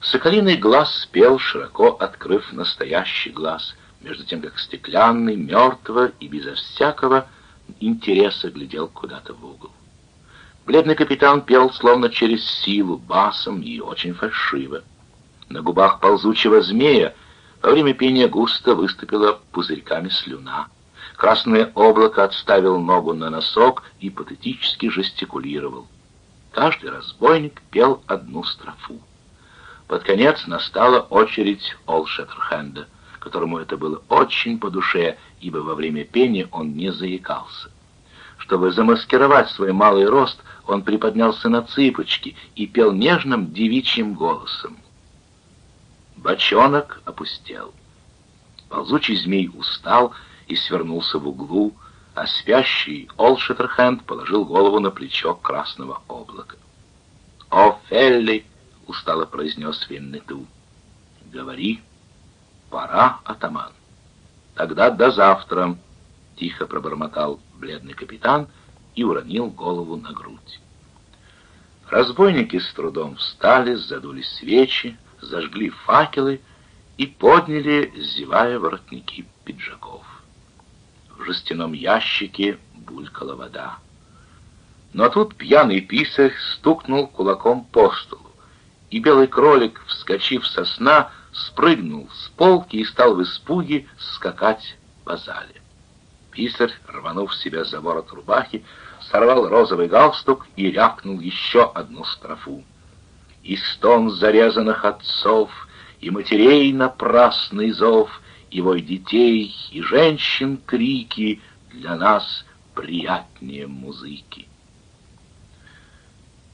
Соколиный глаз спел, широко открыв настоящий глаз, между тем как стеклянный, мертво и безо всякого интереса глядел куда-то в угол. Бледный капитан пел словно через силу, басом и очень фальшиво. На губах ползучего змея во время пения густо выступила пузырьками слюна. Красное облако отставил ногу на носок и патетически жестикулировал. Каждый разбойник пел одну строфу. Под конец настала очередь Ол Шеттерхенда, которому это было очень по душе, ибо во время пения он не заикался. Чтобы замаскировать свой малый рост, он приподнялся на цыпочки и пел нежным девичьим голосом. Бочонок опустел. Ползучий змей устал и свернулся в углу, а спящий Олшеттерхенд положил голову на плечо красного облака. «О, Фелли!» — устало произнес Виннету. «Говори. Пора, атаман». «Тогда до завтра», — тихо пробормотал бледный капитан и уронил голову на грудь. Разбойники с трудом встали, задули свечи, зажгли факелы и подняли, зевая воротники пиджаков. В жестяном ящике булькала вода. Но тут пьяный писарь стукнул кулаком по столу, и белый кролик, вскочив со сна, спрыгнул с полки и стал в испуге скакать по зале. Писарь, рванув себя за ворот рубахи, сорвал розовый галстук и рявкнул еще одну строфу и стон зарезанных отцов, и матерей напрасный зов, и вой детей, и женщин крики для нас приятнее музыки.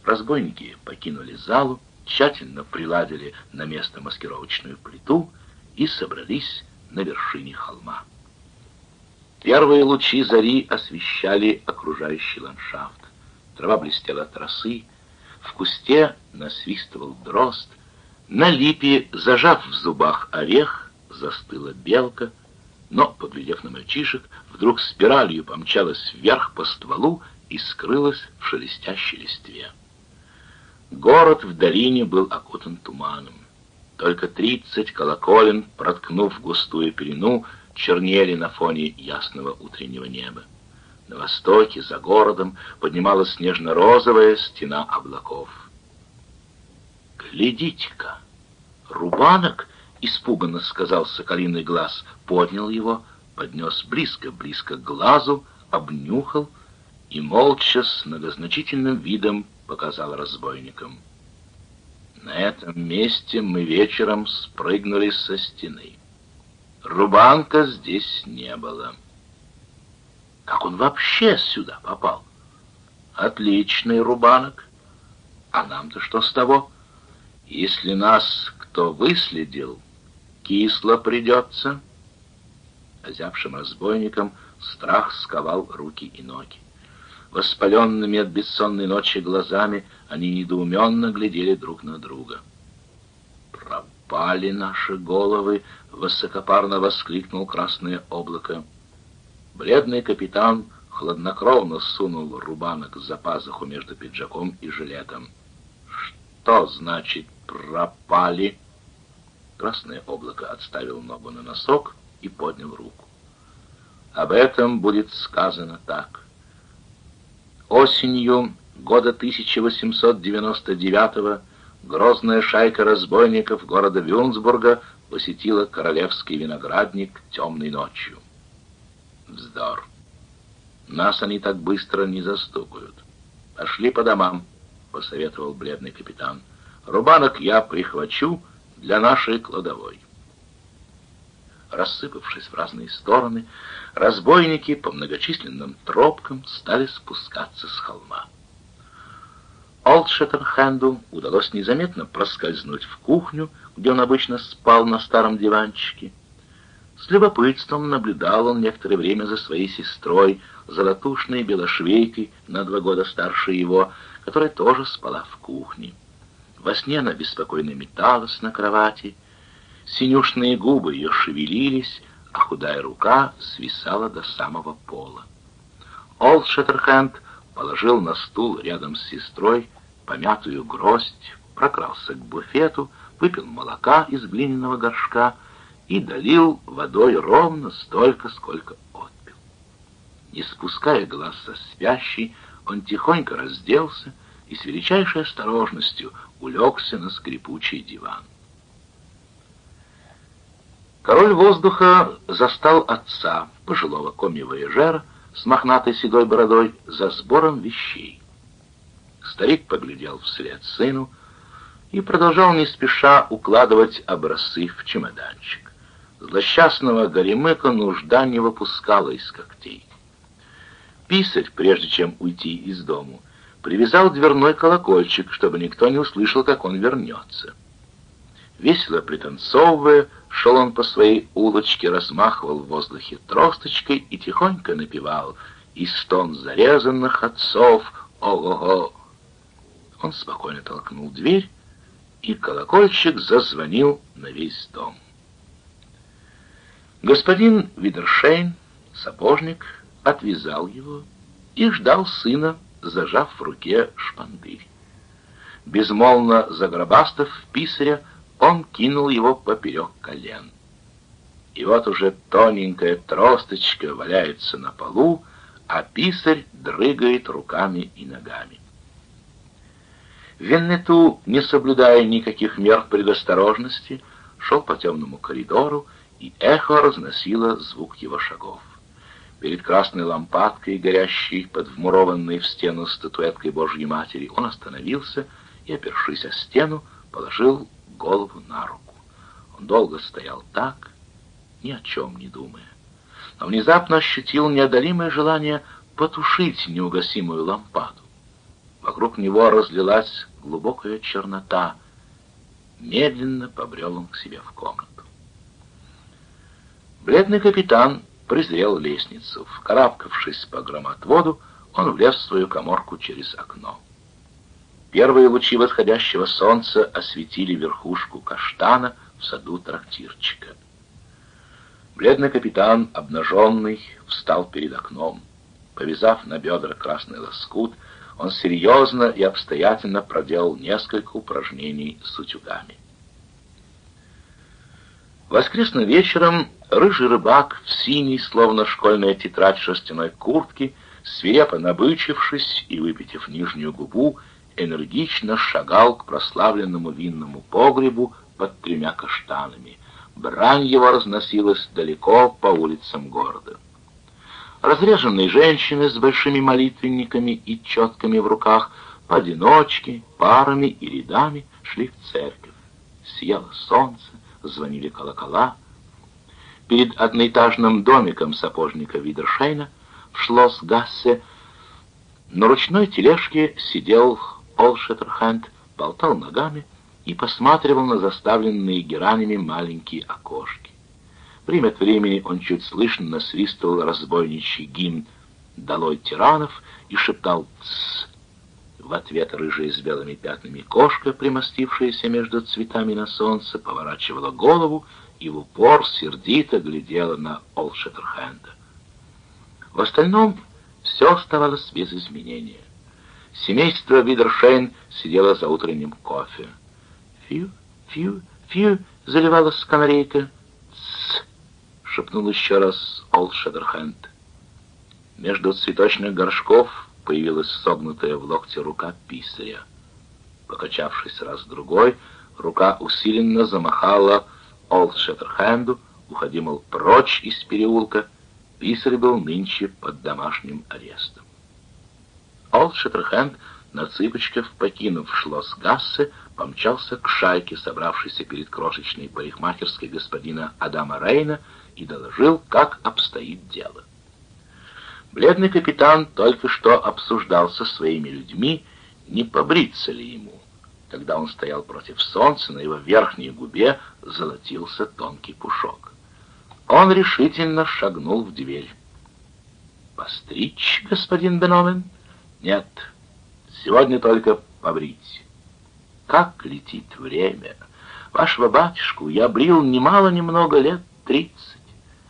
Разбойники покинули залу, тщательно приладили на место маскировочную плиту и собрались на вершине холма. Первые лучи зари освещали окружающий ландшафт. Трава блестела от росы, в кусте насвистывал дрозд, на липе, зажав в зубах орех, застыла белка, но, поглядев на мальчишек, вдруг спиралью помчалась вверх по стволу и скрылась в шелестящей листве. Город в долине был окутан туманом. Только тридцать колоколен, проткнув густую пелену, чернели на фоне ясного утреннего неба. На востоке, за городом, поднималась снежно-розовая стена облаков. «Глядите-ка! Рубанок!» — испуганно сказал соколиный глаз, поднял его, поднес близко-близко к глазу, обнюхал и молча с многозначительным видом показал разбойникам. На этом месте мы вечером спрыгнули со стены. Рубанка здесь не было. Как он вообще сюда попал? Отличный рубанок. А нам-то что с того? Если нас кто выследил, кисло придется. Озябшим разбойникам страх сковал руки и ноги. Воспаленными от бессонной ночи глазами они недоуменно глядели друг на друга. «Пропали наши головы!» — высокопарно воскликнул красное облако. Бледный капитан хладнокровно сунул рубанок за пазуху между пиджаком и жилетом. «Что значит пропали?» Красное облако отставил ногу на носок и поднял руку. Об этом будет сказано так. Осенью года 1899 грозная шайка разбойников города Вюнсбурга посетила королевский виноградник темной ночью. Вздор. Нас они так быстро не застукают. Пошли по домам, посоветовал бледный капитан. Рубанок я прихвачу для нашей кладовой. Рассыпавшись в разные стороны, разбойники по многочисленным тропкам стали спускаться с холма. Олдшеттерхенду удалось незаметно проскользнуть в кухню, где он обычно спал на старом диванчике. С любопытством наблюдал он некоторое время за своей сестрой, золотушной белошвейкой, на два года старше его, которая тоже спала в кухне. Во сне она беспокойно металась на кровати, синюшные губы ее шевелились, а худая рука свисала до самого пола. Олд Шеттерхенд положил на стул рядом с сестрой помятую гроздь прокрался к буфету, выпил молока из глиняного горшка и долил водой ровно столько, сколько отпил. Не спуская глаз со спящей, он тихонько разделся и с величайшей осторожностью улегся на скрипучий диван. Король воздуха застал отца, пожилого коми-вояжера, с мохнатой седой бородой, за сбором вещей. Старик поглядел вслед сыну и продолжал не спеша укладывать образцы в чемоданчик. Злосчастного горемыка нужда не выпускала из когтей. Писарь, прежде чем уйти из дому, привязал дверной колокольчик, чтобы никто не услышал, как он вернется. Весело пританцовывая, шел он по своей улочке, размахивал в воздухе тросточкой и тихонько напевал «И стон зарезанных отцов, ого-го!» Он спокойно толкнул дверь, и колокольчик зазвонил на весь дом. Господин Видершейн, сапожник, отвязал его и ждал сына, зажав в руке шпандырь. Безмолвно загробастав писаря, он кинул его поперек колен. И вот уже тоненькая тросточка валяется на полу, а писарь дрыгает руками и ногами. Веннету, не соблюдая никаких мер предосторожности, шел по темному коридору, и эхо разносило звук его шагов. Перед красной лампадкой, горящей под вмурованной в стену статуэткой Божьей Матери, он остановился и, опершись о стену, положил голову на руку. Он долго стоял так, ни о чем не думая, но внезапно ощутил неодолимое желание потушить неугасимую лампаду. Вокруг него разлилась глубокая чернота. Медленно побрел он к себе в комнату. Бледный капитан презрел лестницу. Вкарабкавшись по громотводу, он влез в свою коморку через окно. Первые лучи восходящего солнца осветили верхушку каштана в саду трактирчика. Бледный капитан, обнаженный, встал перед окном. Повязав на бедра красный лоскут, он серьезно и обстоятельно проделал несколько упражнений с утюгами. Воскресным вечером рыжий рыбак в синей, словно школьная тетрадь шерстяной куртки, свирепо набычившись и выпитив нижнюю губу, энергично шагал к прославленному винному погребу под тремя каштанами. Брань его разносилась далеко по улицам города. Разреженные женщины с большими молитвенниками и четками в руках, поодиночке, парами и рядами шли в церковь. Сияло солнце, звонили колокола. Перед одноэтажным домиком сапожника Видершейна в Шлосс-Гассе на ручной тележке сидел Пол Шеттерхенд, болтал ногами и посматривал на заставленные геранями маленькие окошки. Время от времени он чуть слышно насвистывал разбойничий гимн «Долой тиранов» и шептал «Тссс». В ответ рыжая с белыми пятнами кошка, примостившаяся между цветами на солнце, поворачивала голову и в упор сердито глядела на Олшеттерхенда. В остальном все оставалось без изменения. Семейство Видершейн сидело за утренним кофе. «Фью, фью, фью!» — заливалась канарейка шепнул еще раз Ол Шедерхенд. Между цветочных горшков появилась согнутая в локте рука писаря. Покачавшись раз-другой, рука усиленно замахала Ол Шедерхенду, уходи, прочь из переулка. Писарь был нынче под домашним арестом. Ол Шедерхенд на цыпочках, покинув шлосс Гассе, помчался к шайке, собравшейся перед крошечной парикмахерской господина Адама Рейна, и доложил, как обстоит дело. Бледный капитан только что обсуждал со своими людьми, не побриться ли ему. Когда он стоял против солнца, на его верхней губе золотился тонкий пушок. Он решительно шагнул в дверь. «Постричь, господин Беномен?» «Нет, сегодня только побрить». «Как летит время! Вашего батюшку я брил немало-немного лет тридцать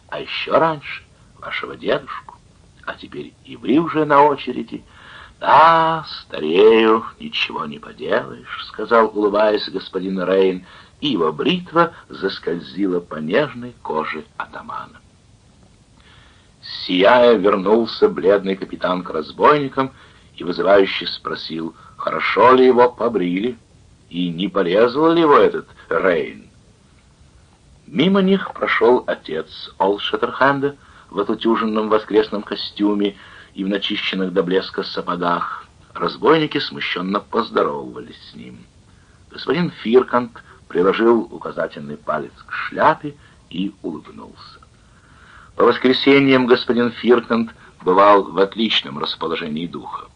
а еще раньше вашего дедушку, а теперь и вы уже на очереди. «Да, старею, ничего не поделаешь», — сказал, улыбаясь господин Рейн, и его бритва заскользила по нежной коже атамана. Сияя, вернулся бледный капитан к разбойникам и вызывающе спросил, хорошо ли его побрили и не порезал ли его этот Рейн. Мимо них прошел отец Ол Шеттерхенда в отутюженном воскресном костюме и в начищенных до блеска сапогах. Разбойники смущенно поздоровались с ним. Господин Фиркант приложил указательный палец к шляпе и улыбнулся. По воскресеньям господин Фиркант бывал в отличном расположении духа.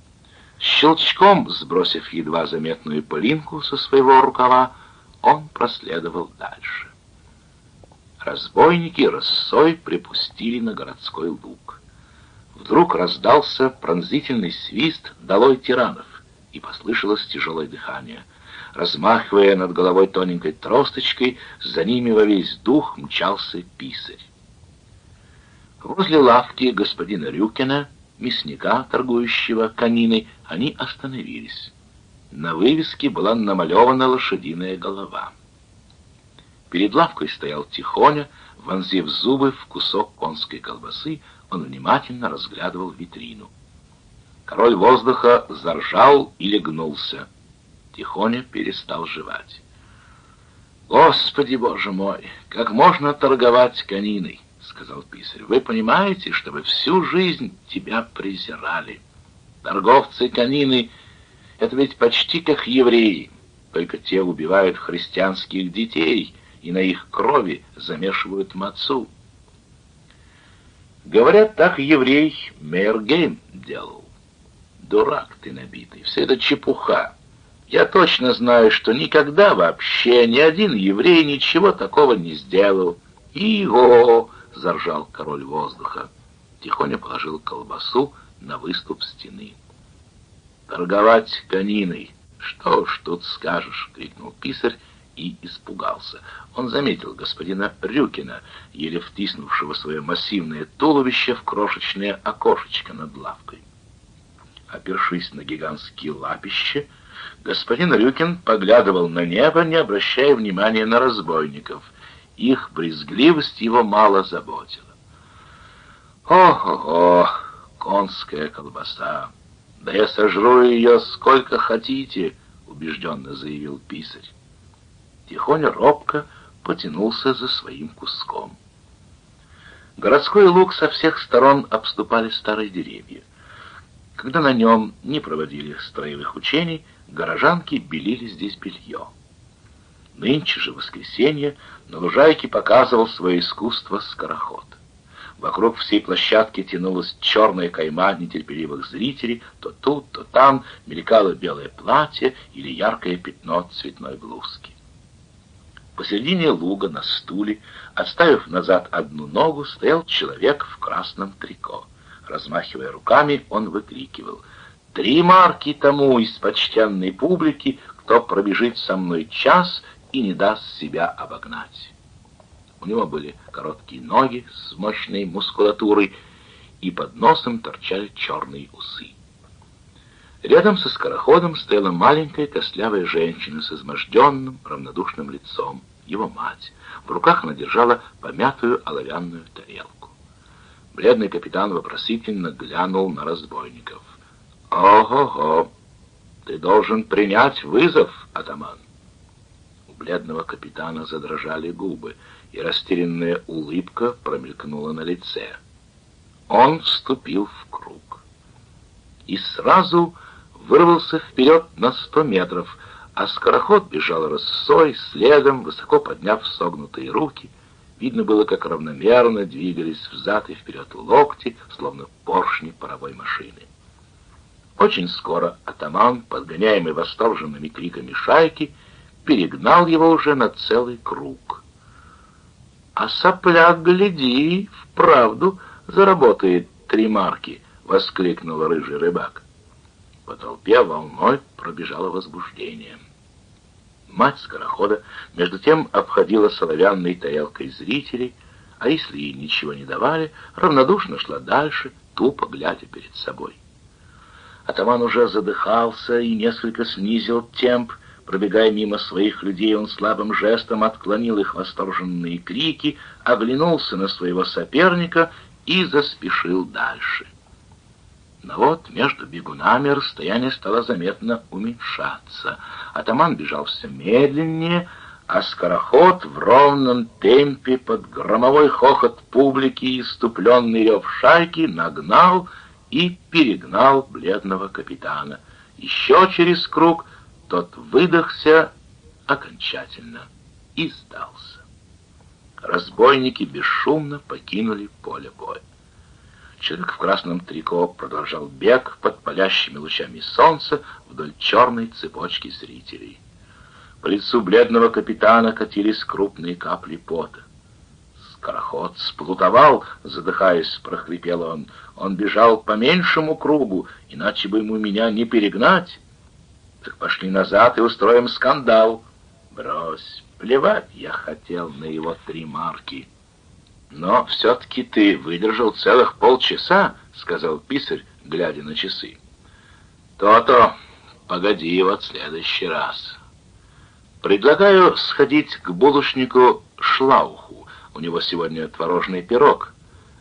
Щелчком, сбросив едва заметную пылинку со своего рукава, он проследовал дальше. Разбойники рысой припустили на городской луг. Вдруг раздался пронзительный свист долой тиранов, и послышалось тяжелое дыхание. Размахивая над головой тоненькой тросточкой, за ними во весь дух мчался писарь. Возле лавки господина Рюкина, мясника, торгующего кониной, они остановились. На вывеске была намалевана лошадиная голова. Перед лавкой стоял Тихоня, вонзив зубы в кусок конской колбасы, он внимательно разглядывал витрину. Король воздуха заржал и легнулся. Тихоня перестал жевать. «Господи, боже мой, как можно торговать кониной?» — сказал писарь. «Вы понимаете, чтобы всю жизнь тебя презирали? Торговцы конины — это ведь почти как евреи, только те убивают христианских детей и на их крови замешивают мацу». Говорят, так еврей Мейергейм делал. Дурак ты набитый, все это чепуха. Я точно знаю, что никогда вообще ни один еврей ничего такого не сделал. «Иго!» — заржал король воздуха. Тихоня положил колбасу на выступ стены. «Торговать кониной! Что ж тут скажешь!» — крикнул писарь и испугался. Он заметил господина Рюкина, еле втиснувшего свое массивное туловище в крошечное окошечко над лавкой. Опершись на гигантские лапище, господин Рюкин поглядывал на небо, не обращая внимания на разбойников. Их брезгливость его мало заботила. «Ох-ого, конская колбаса! Да я сожру ее сколько хотите!» — убежденно заявил писарь. Тихоня робко потянулся за своим куском. Городской луг со всех сторон обступали старые деревья. Когда на нем не проводили строевых учений, горожанки белили здесь белье. Нынче же воскресенье на лужайке показывал свое искусство скороход. Вокруг всей площадки тянулась черная кайма нетерпеливых зрителей, то тут, то там мелькало белое платье или яркое пятно цветной блузки. Посередине луга на стуле, отставив назад одну ногу, стоял человек в красном трико. Размахивая руками, он выкрикивал «Три марки тому из почтенной публики, кто пробежит со мной час и не даст себя обогнать». У него были короткие ноги с мощной мускулатурой, и под носом торчали черные усы. Рядом со скороходом стояла маленькая костлявая женщина с изможденным, равнодушным лицом, его мать. В руках она держала помятую оловянную тарелку. Бледный капитан вопросительно глянул на разбойников. «Ого-го! Ты должен принять вызов, атаман!» Бледного капитана задрожали губы, и растерянная улыбка промелькнула на лице. Он вступил в круг. И сразу вырвался вперед на сто метров, а скороход бежал рысой, следом, высоко подняв согнутые руки. Видно было, как равномерно двигались взад и вперед локти, словно поршни паровой машины. Очень скоро атаман, подгоняемый восторженными криками шайки, перегнал его уже на целый круг. «А сопляк, гляди, вправду заработает три марки!» — воскликнул рыжий рыбак. По толпе волной пробежало возбуждение. Мать скорохода, между тем, обходила соловянной тарелкой зрителей, а если ей ничего не давали, равнодушно шла дальше, тупо глядя перед собой. Атаман уже задыхался и несколько снизил темп. Пробегая мимо своих людей, он слабым жестом отклонил их восторженные крики, оглянулся на своего соперника и заспешил дальше. Но вот между бегунами расстояние стало заметно уменьшаться. Атаман бежал все медленнее, а скороход в ровном темпе под громовой хохот публики и иступленный рев шайки нагнал и перегнал бледного капитана. Еще через круг тот выдохся окончательно и сдался. Разбойники бесшумно покинули поле боя. Человек в красном трико продолжал бег под палящими лучами солнца вдоль черной цепочки зрителей. По лицу бледного капитана катились крупные капли пота. Скороход сплутовал, задыхаясь, прохрипел он. Он бежал по меньшему кругу, иначе бы ему меня не перегнать. Так пошли назад и устроим скандал. Брось, плевать я хотел на его три марки. Но все-таки ты выдержал целых полчаса, сказал писарь, глядя на часы. То-то, погоди вот следующий раз. Предлагаю сходить к булочнику Шлауху. У него сегодня творожный пирог.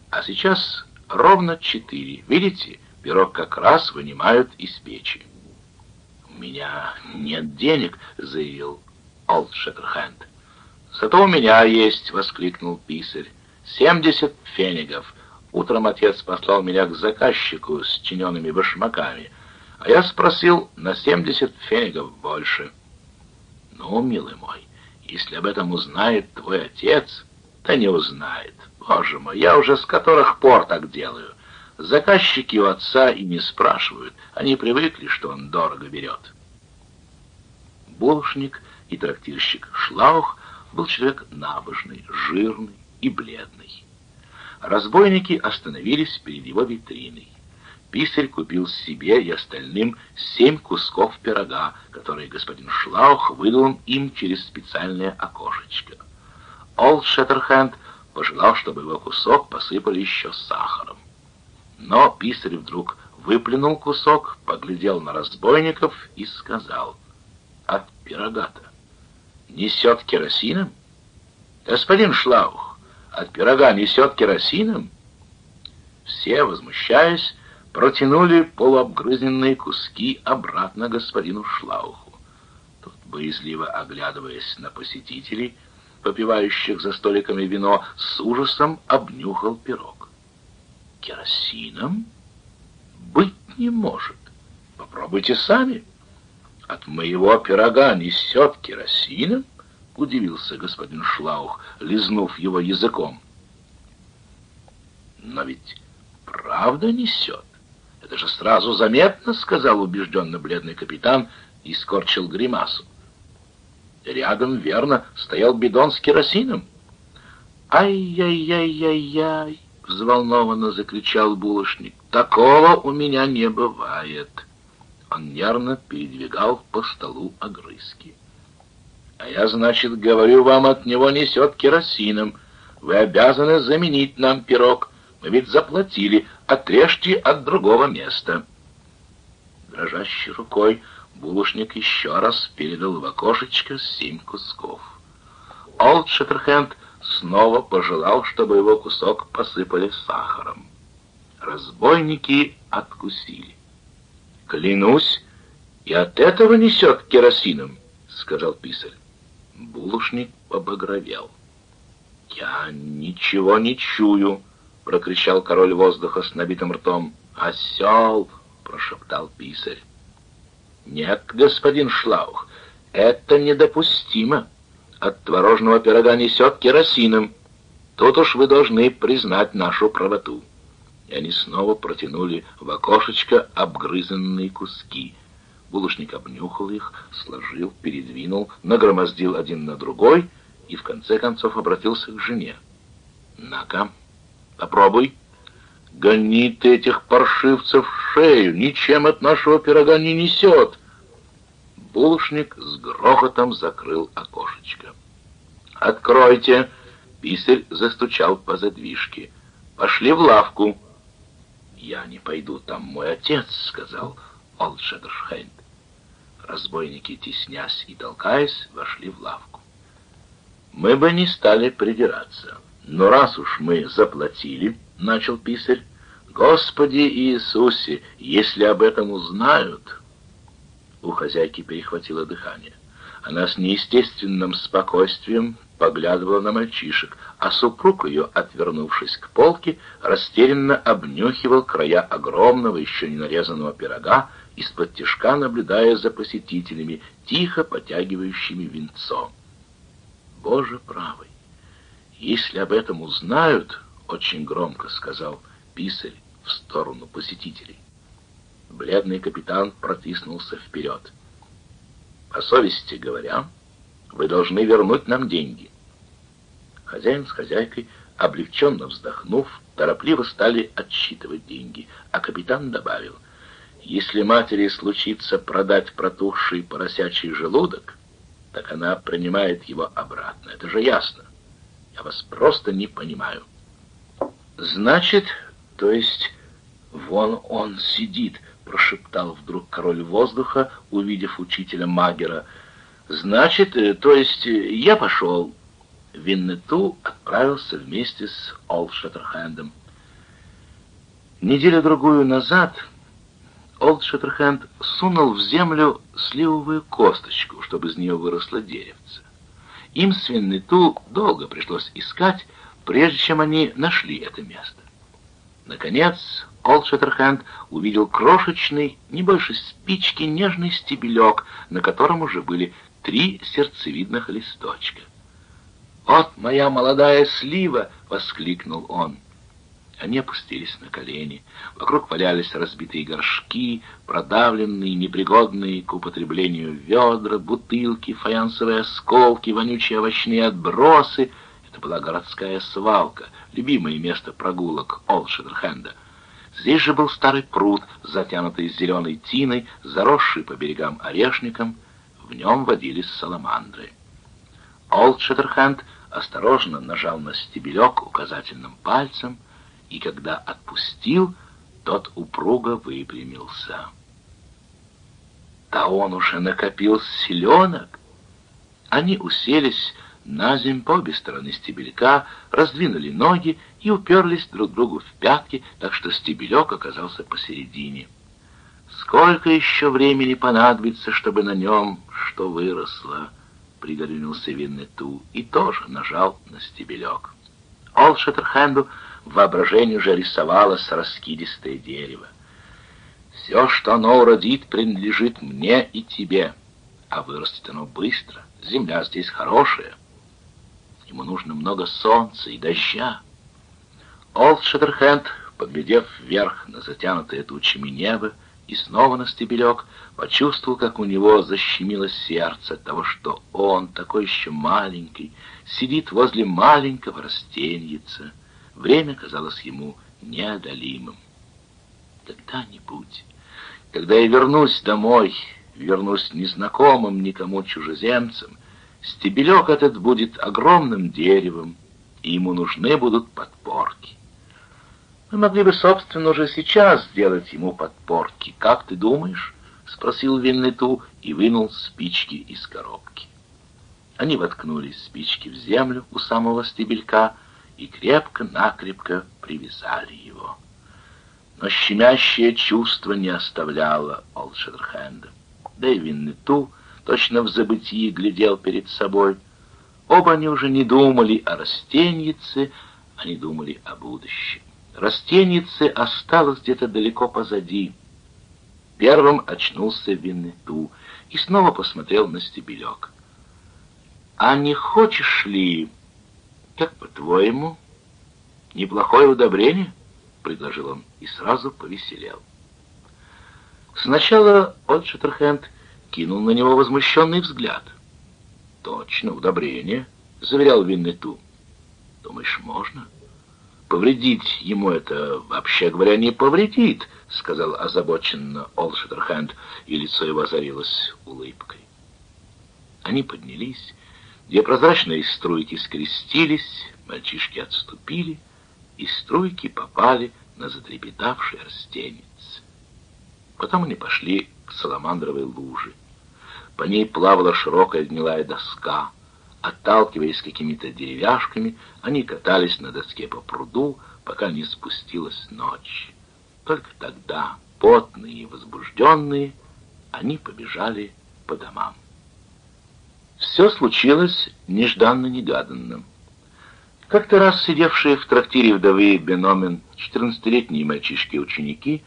А сейчас ровно четыре. Видите, пирог как раз вынимают из печи. «У меня нет денег», — заявил Олд Шеттерхенд. «Зато у меня есть», — воскликнул писарь. «Семьдесят фенигов. Утром отец послал меня к заказчику с чиненными башмаками, а я спросил на семьдесят фенигов больше». «Ну, милый мой, если об этом узнает твой отец...» Да не узнает. Боже мой, я уже с которых пор так делаю. Заказчики у отца и не спрашивают. Они привыкли, что он дорого берет. Булочник и трактирщик Шлаух был человек набожный, жирный и бледный. Разбойники остановились перед его витриной. Писарь купил себе и остальным семь кусков пирога, которые господин Шлаух выдал им через специальное окошечко. Олд Шеттерхенд пожелал, чтобы его кусок посыпали еще сахаром. Но писарь вдруг выплюнул кусок, поглядел на разбойников и сказал, «От пирога-то несет керосином? Господин Шлаух, от пирога несет керосином?» Все, возмущаясь, протянули полуобгрызенные куски обратно господину Шлауху. Тот, боязливо оглядываясь на посетителей, попивающих за столиками вино, с ужасом обнюхал пирог. Керосином? Быть не может. Попробуйте сами. От моего пирога несет керосином? Удивился господин Шлаух, лизнув его языком. Но ведь правда несет. Это же сразу заметно, сказал убежденно бледный капитан и скорчил гримасу. Рядом, верно, стоял бидон с керосином. «Ай-яй-яй-яй-яй!» — взволнованно закричал булочник. «Такого у меня не бывает!» Он нервно передвигал по столу огрызки. «А я, значит, говорю вам, от него несет керосином. Вы обязаны заменить нам пирог. Мы ведь заплатили. Отрежьте от другого места». Дрожащей рукой Булочник еще раз передал в окошечко семь кусков. Олд Шеттерхенд снова пожелал, чтобы его кусок посыпали сахаром. Разбойники откусили. «Клянусь, и от этого несет керосином», — сказал писарь. Булушник побагровел. «Я ничего не чую», — прокричал король воздуха с набитым ртом. «Осел!» — прошептал писарь. Нет, господин Шлаух, это недопустимо. От творожного пирога несет керосином. Тут уж вы должны признать нашу правоту. И они снова протянули в окошечко обгрызанные куски. Булочник обнюхал их, сложил, передвинул, нагромоздил один на другой и в конце концов обратился к жене. «На-ка, попробуй». Гони ты этих паршивцев в шею, ничем от нашего пирога не несет. Булочник с грохотом закрыл окошечко. «Откройте!» — писарь застучал по задвижке. «Пошли в лавку!» «Я не пойду, там мой отец», — сказал Олд Шеттершхейнд. Разбойники, теснясь и толкаясь, вошли в лавку. «Мы бы не стали придираться, но раз уж мы заплатили, — начал писарь, — Господи Иисусе, если об этом узнают...» У хозяйки перехватило дыхание. Она с неестественным спокойствием поглядывала на мальчишек, а супруг ее, отвернувшись к полке, растерянно обнюхивал края огромного, еще не нарезанного пирога, из-под тишка наблюдая за посетителями, тихо потягивающими винцо. Боже правый! Если об этом узнают, — очень громко сказал писарь в сторону посетителей. Бледный капитан протиснулся вперед. По совести говоря, вы должны вернуть нам деньги. Хозяин с хозяйкой, облегченно вздохнув, торопливо стали отсчитывать деньги, а капитан добавил, если матери случится продать протухший поросячий желудок, так она принимает его обратно. Это же ясно. Я вас просто не понимаю. Значит, то есть, вон он сидит, прошептал вдруг король воздуха, увидев учителя Магера. «Значит, э, то есть э, я пошел». Виннету отправился вместе с Олд Шеттерхендом. Неделю-другую назад Олд Шеттерхенд сунул в землю сливовую косточку, чтобы из нее выросло деревце. Им с Виннету долго пришлось искать, прежде чем они нашли это место. Наконец, Олд Шеттерхенд увидел крошечный, не больше спички, нежный стебелек, на котором уже были три сердцевидных листочка. «Вот моя молодая слива!» — воскликнул он. Они опустились на колени. Вокруг валялись разбитые горшки, продавленные, непригодные к употреблению ведра, бутылки, фаянсовые осколки, вонючие овощные отбросы. Это была городская свалка, любимое место прогулок Олшедерхенда. Здесь же был старый пруд, затянутый зеленой тиной, заросший по берегам орешником. В нем водились саламандры. Олд Шеттерхенд осторожно нажал на стебелек указательным пальцем, и когда отпустил, тот упруго выпрямился. Да он уже накопил селенок. Они уселись на земь по обе стороны стебелька, раздвинули ноги и уперлись друг другу в пятки, так что стебелек оказался посередине. «Сколько еще времени понадобится, чтобы на нем что выросло?» — пригорюнился Виннету и тоже нажал на стебелек. Ол Шеттерхенду воображение уже рисовалось раскидистое дерево. «Все, что оно уродит, принадлежит мне и тебе, а вырастет оно быстро. Земля здесь хорошая». Ему нужно много солнца и дождя. Олд Шеттерхенд, поглядев вверх на затянутое тучами небо и снова на стебелек, почувствовал, как у него защемило сердце от того, что он, такой еще маленький, сидит возле маленького растеньица. Время казалось ему неодолимым. Когда-нибудь, когда я вернусь домой, вернусь незнакомым никому чужеземцем, Стебелек этот будет огромным деревом, и ему нужны будут подпорки. Мы могли бы, собственно, уже сейчас сделать ему подпорки. Как ты думаешь? — спросил Виннету и вынул спички из коробки. Они воткнули спички в землю у самого стебелька и крепко-накрепко привязали его. Но щемящее чувство не оставляло Олшедерхенда. Да и Виннету точно в забытии глядел перед собой. Оба они уже не думали о растеннице, они думали о будущем. Растеннице осталось где-то далеко позади. Первым очнулся Виннету и снова посмотрел на стебелек. «А не хочешь ли, как по-твоему, неплохое удобрение?» — предложил он и сразу повеселел. Сначала Олд Шеттерхенд кинул на него возмущенный взгляд. «Точно, удобрение», — заверял Виннету. «Думаешь, можно?» «Повредить ему это, вообще говоря, не повредит», — сказал озабоченно Олшетерхенд, и лицо его озарилось улыбкой. Они поднялись, где прозрачные струйки скрестились, мальчишки отступили, и струйки попали на затрепетавший растенец. Потом они пошли к Саламандровой луже. По ней плавала широкая гнилая доска. Отталкиваясь какими-то деревяшками, они катались на доске по пруду, пока не спустилась ночь. Только тогда, потные и возбужденные, они побежали по домам. Все случилось нежданно-негаданно. Как-то раз сидевшие в трактире вдовы Беномен 14-летние мальчишки-ученики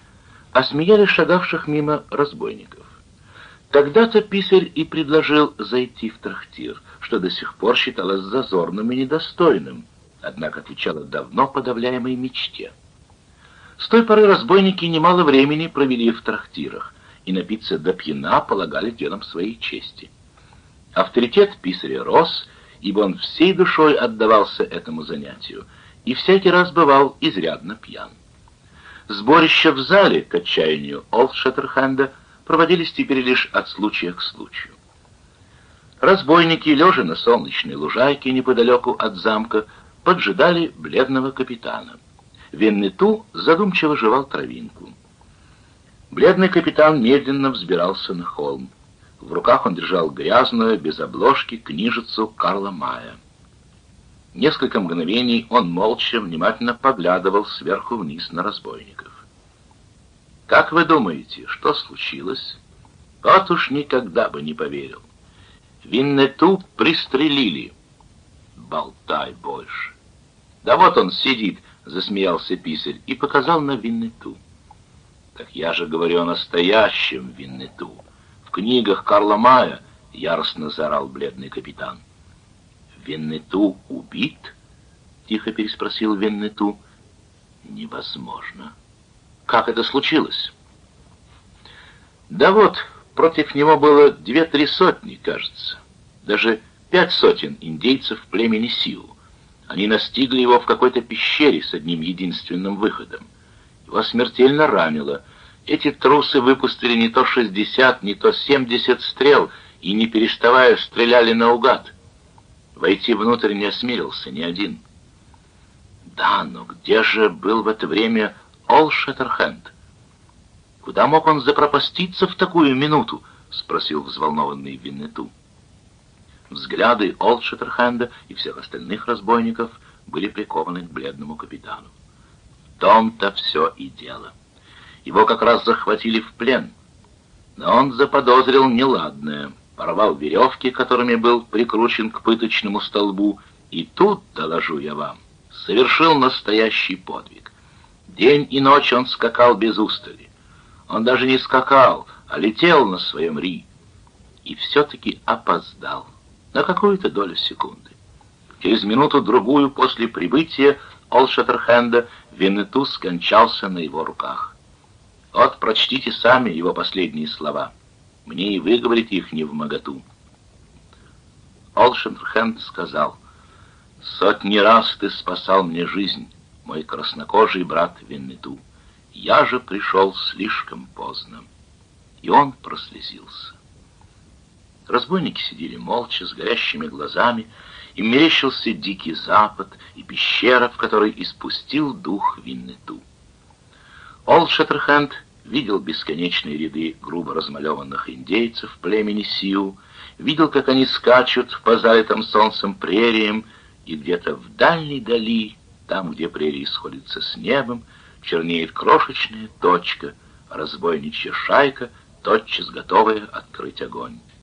осмеяли шагавших мимо разбойников. Тогда-то писарь и предложил зайти в трактир, что до сих пор считалось зазорным и недостойным, однако отвечало давно подавляемой мечте. С той поры разбойники немало времени провели в трактирах, и напиться до пьяна полагали делом своей чести. Авторитет писаря рос, ибо он всей душой отдавался этому занятию, и всякий раз бывал изрядно пьян. Сборища в зале, к отчаянию Олд Шеттерхенда, проводились теперь лишь от случая к случаю. Разбойники, лежа на солнечной лужайке неподалеку от замка, поджидали бледного капитана. Веннету задумчиво жевал травинку. Бледный капитан медленно взбирался на холм. В руках он держал грязную, без обложки, книжицу Карла Мая. Несколько мгновений он молча, внимательно поглядывал сверху вниз на разбойников. «Как вы думаете, что случилось?» «Вот уж никогда бы не поверил. Виннету пристрелили». «Болтай больше». «Да вот он сидит», — засмеялся писарь и показал на Виннету. «Так я же говорю о настоящем Виннету». В книгах Карла Мая яростно заорал бледный капитан. «Веннету убит?» — тихо переспросил Веннету. «Невозможно. Как это случилось?» «Да вот, против него было две-три сотни, кажется. Даже пять сотен индейцев племени Сиу. Они настигли его в какой-то пещере с одним единственным выходом. Его смертельно ранило — эти трусы выпустили не то шестьдесят, не то семьдесят стрел и, не переставая, стреляли наугад. Войти внутрь не осмелился ни один. Да, но где же был в это время Ол Шеттерхенд? Куда мог он запропаститься в такую минуту? Спросил взволнованный Виннету. Взгляды Олд Шеттерхенда и всех остальных разбойников были прикованы к бледному капитану. В том-то все и дело. Его как раз захватили в плен. Но он заподозрил неладное, порвал веревки, которыми был прикручен к пыточному столбу, и тут, доложу я вам, совершил настоящий подвиг. День и ночь он скакал без устали. Он даже не скакал, а летел на своем ри. И все-таки опоздал на какую-то долю секунды. Через минуту-другую после прибытия Олшеттерхенда Венету скончался на его руках. Вот прочтите сами его последние слова. Мне и выговорить их не в моготу. Олшенхенд сказал, «Сотни раз ты спасал мне жизнь, мой краснокожий брат Веннету. Я же пришел слишком поздно». И он прослезился. Разбойники сидели молча, с горящими глазами, и мерещился дикий запад и пещера, в которой испустил дух Виннету. Олд Шеттерхенд видел бесконечные ряды грубо размалеванных индейцев племени Сиу, видел, как они скачут по залитым солнцем прериям, и где-то в дальней дали, там, где прерии сходятся с небом, чернеет крошечная точка, разбойничья шайка, тотчас готовая открыть огонь.